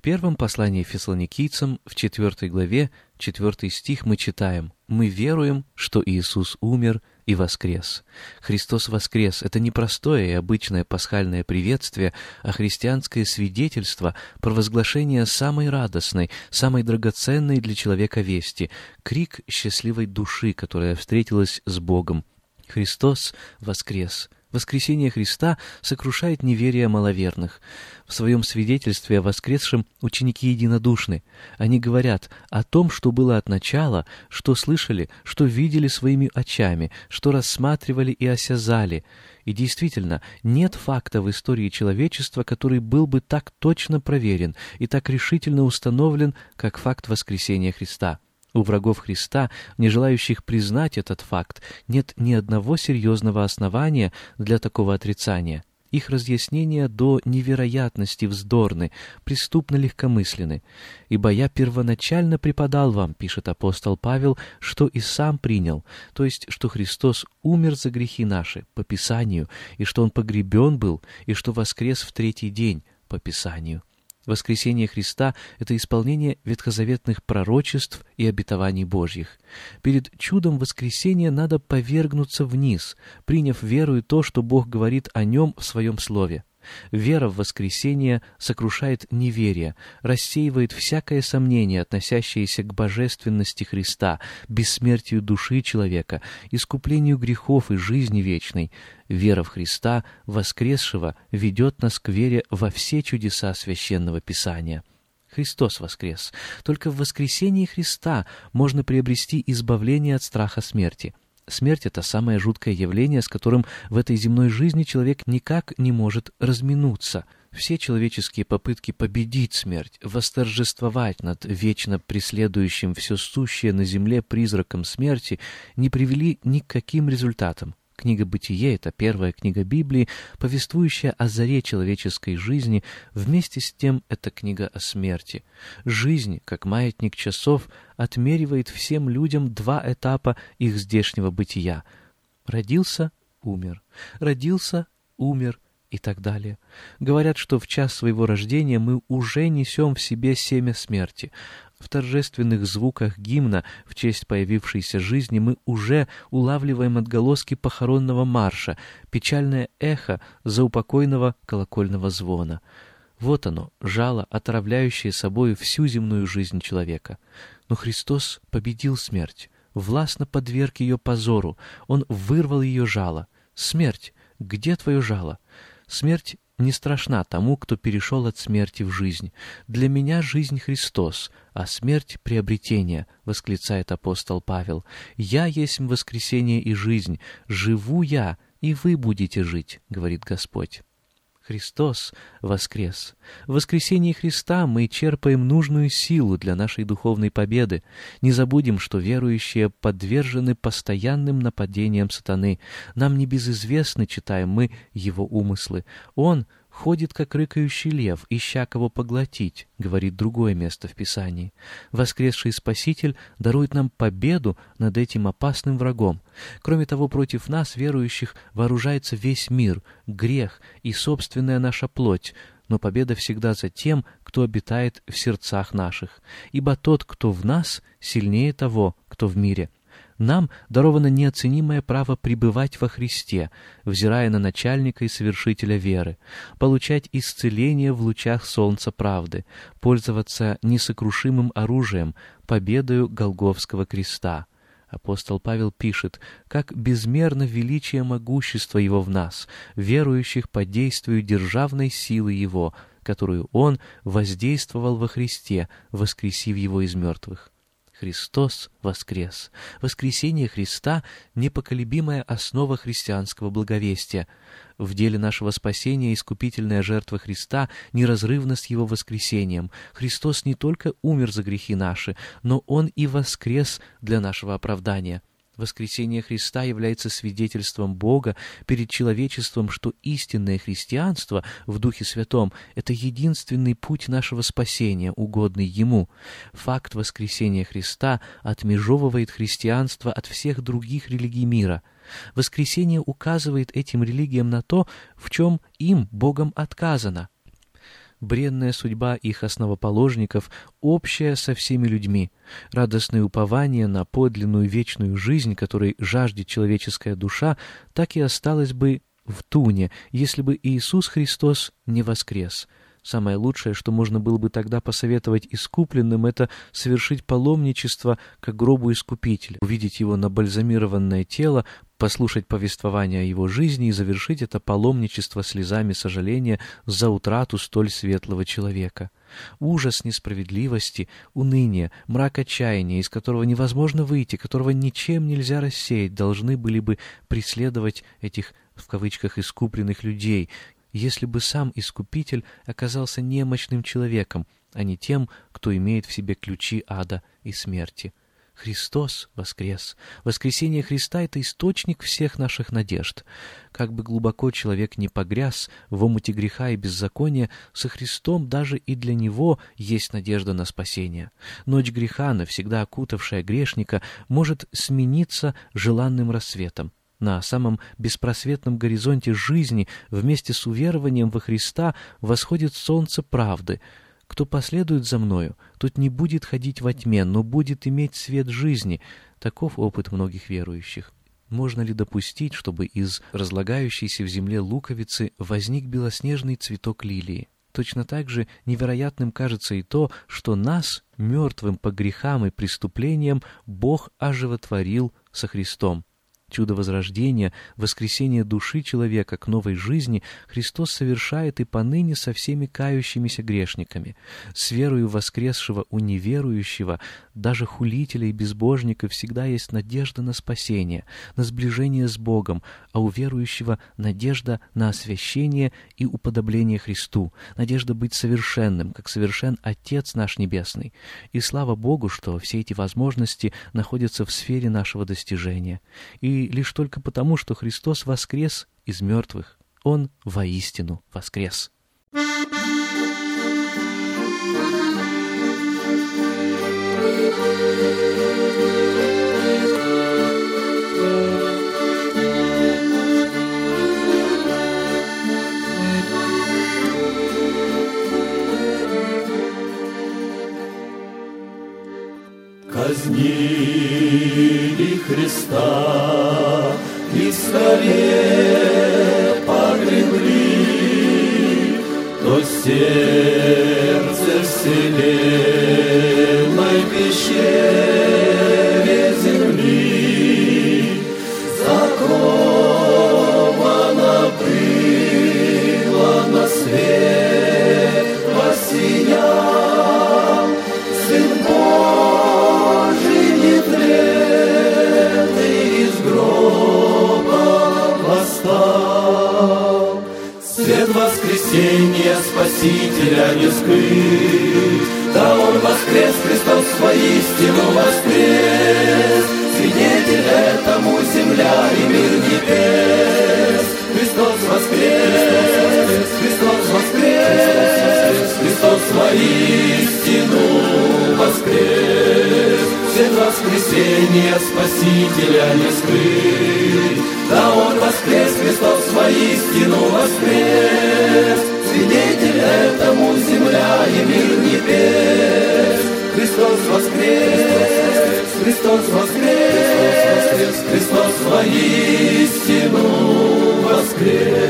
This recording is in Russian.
Первом послании фессалоникийцам в 4 главе, 4 стих мы читаем «Мы веруем, что Иисус умер и воскрес». Христос воскрес — это не простое и обычное пасхальное приветствие, а христианское свидетельство, провозглашение самой радостной, самой драгоценной для человека вести, крик счастливой души, которая встретилась с Богом. Христос воскрес. Воскресение Христа сокрушает неверие маловерных. В своем свидетельстве о воскресшем ученики единодушны. Они говорят о том, что было от начала, что слышали, что видели своими очами, что рассматривали и осязали. И действительно, нет факта в истории человечества, который был бы так точно проверен и так решительно установлен, как факт воскресения Христа. У врагов Христа, не желающих признать этот факт, нет ни одного серьезного основания для такого отрицания. Их разъяснения до невероятности вздорны, преступно легкомысленны. «Ибо я первоначально преподал вам, — пишет апостол Павел, — что и сам принял, то есть, что Христос умер за грехи наши, по Писанию, и что Он погребен был, и что воскрес в третий день, по Писанию». Воскресение Христа — это исполнение ветхозаветных пророчеств и обетований Божьих. Перед чудом воскресения надо повергнуться вниз, приняв веру и то, что Бог говорит о нем в своем слове. Вера в воскресение сокрушает неверие, рассеивает всякое сомнение, относящееся к божественности Христа, бессмертию души человека, искуплению грехов и жизни вечной. Вера в Христа, воскресшего, ведет нас к вере во все чудеса Священного Писания. Христос воскрес. Только в воскресении Христа можно приобрести избавление от страха смерти. Смерть — это самое жуткое явление, с которым в этой земной жизни человек никак не может разминуться. Все человеческие попытки победить смерть, восторжествовать над вечно преследующим все сущее на земле призраком смерти не привели ни к каким результатам. Книга «Бытие» — это первая книга Библии, повествующая о заре человеческой жизни, вместе с тем это книга о смерти. Жизнь, как маятник часов, отмеривает всем людям два этапа их здешнего бытия. Родился — умер, родился — умер — и так далее. Говорят, что в час своего рождения мы уже несем в себе семя смерти, в торжественных звуках гимна в честь появившейся жизни мы уже улавливаем отголоски похоронного марша, печальное эхо заупокойного колокольного звона. Вот оно, жало, отравляющее собою всю земную жизнь человека. Но Христос победил смерть, властно подверг ее позору, Он вырвал ее жало. Смерть, где твое жало? Смерть не страшна тому, кто перешел от смерти в жизнь. Для меня жизнь Христос, а смерть — приобретение, — восклицает апостол Павел. «Я есть воскресение и жизнь, живу я, и вы будете жить», — говорит Господь. Христос воскрес. В воскресении Христа мы черпаем нужную силу для нашей духовной победы. Не забудем, что верующие подвержены постоянным нападениям сатаны. Нам не безызвестны, читаем мы, его умыслы. Он — ходит, как рыкающий лев, ища кого поглотить, говорит другое место в Писании. Воскресший Спаситель дарует нам победу над этим опасным врагом. Кроме того, против нас, верующих, вооружается весь мир, грех и собственная наша плоть, но победа всегда за тем, кто обитает в сердцах наших, ибо тот, кто в нас, сильнее того, кто в мире». Нам даровано неоценимое право пребывать во Христе, взирая на начальника и совершителя веры, получать исцеление в лучах солнца правды, пользоваться несокрушимым оружием, победою Голговского креста. Апостол Павел пишет, как безмерно величие могущества Его в нас, верующих по действию державной силы Его, которую Он воздействовал во Христе, воскресив Его из мертвых. Христос воскрес. Воскресение Христа — непоколебимая основа христианского благовестия. В деле нашего спасения искупительная жертва Христа неразрывна с Его воскресением. Христос не только умер за грехи наши, но Он и воскрес для нашего оправдания. Воскресение Христа является свидетельством Бога перед человечеством, что истинное христианство в Духе Святом — это единственный путь нашего спасения, угодный Ему. Факт воскресения Христа отмежевывает христианство от всех других религий мира. Воскресение указывает этим религиям на то, в чем им Богом отказано — бренная судьба их основоположников общая со всеми людьми, радостное упование на подлинную вечную жизнь, которой жаждет человеческая душа, так и осталось бы в туне, если бы Иисус Христос не воскрес. Самое лучшее, что можно было бы тогда посоветовать искупленным, это совершить паломничество к гробу Искупителя, увидеть его набальзамированное тело, послушать повествование о его жизни и завершить это паломничество слезами сожаления за утрату столь светлого человека. Ужас несправедливости, уныние, мрак отчаяния, из которого невозможно выйти, которого ничем нельзя рассеять, должны были бы преследовать этих в кавычках «искупленных людей», если бы сам Искупитель оказался немощным человеком, а не тем, кто имеет в себе ключи ада и смерти. Христос воскрес. Воскресение Христа — это источник всех наших надежд. Как бы глубоко человек не погряз в омуте греха и беззакония, со Христом даже и для него есть надежда на спасение. Ночь греха, навсегда окутавшая грешника, может смениться желанным рассветом. На самом беспросветном горизонте жизни вместе с уверованием во Христа восходит солнце правды — кто последует за мною, тот не будет ходить во тьме, но будет иметь свет жизни. Таков опыт многих верующих. Можно ли допустить, чтобы из разлагающейся в земле луковицы возник белоснежный цветок лилии? Точно так же невероятным кажется и то, что нас, мертвым по грехам и преступлениям, Бог оживотворил со Христом. Чудо возрождения, воскресения души человека к новой жизни Христос совершает и поныне со всеми кающимися грешниками. С верою воскресшего у неверующего, даже хулителя и безбожника всегда есть надежда на спасение, на сближение с Богом, а у верующего надежда на освящение и уподобление Христу, надежда быть совершенным, как совершен Отец наш Небесный. И слава Богу, что все эти возможности находятся в сфере нашего достижения. Лишь только потому, что Христос воскрес из мертвых. Он воистину воскрес. Казнили Христа Спасителя не скрыт, да Он воскрес, Христос воистину воскрес. Свидетель этому земля и мир небес. Христос воскрес, Христос воскрес, Христос воистину воскрес. Свет воскресения Спасителя не скрыт, да Он воскрес, Христос воистину воскрес. Воскрес, Христос воскрес, Христос воистину воскрес.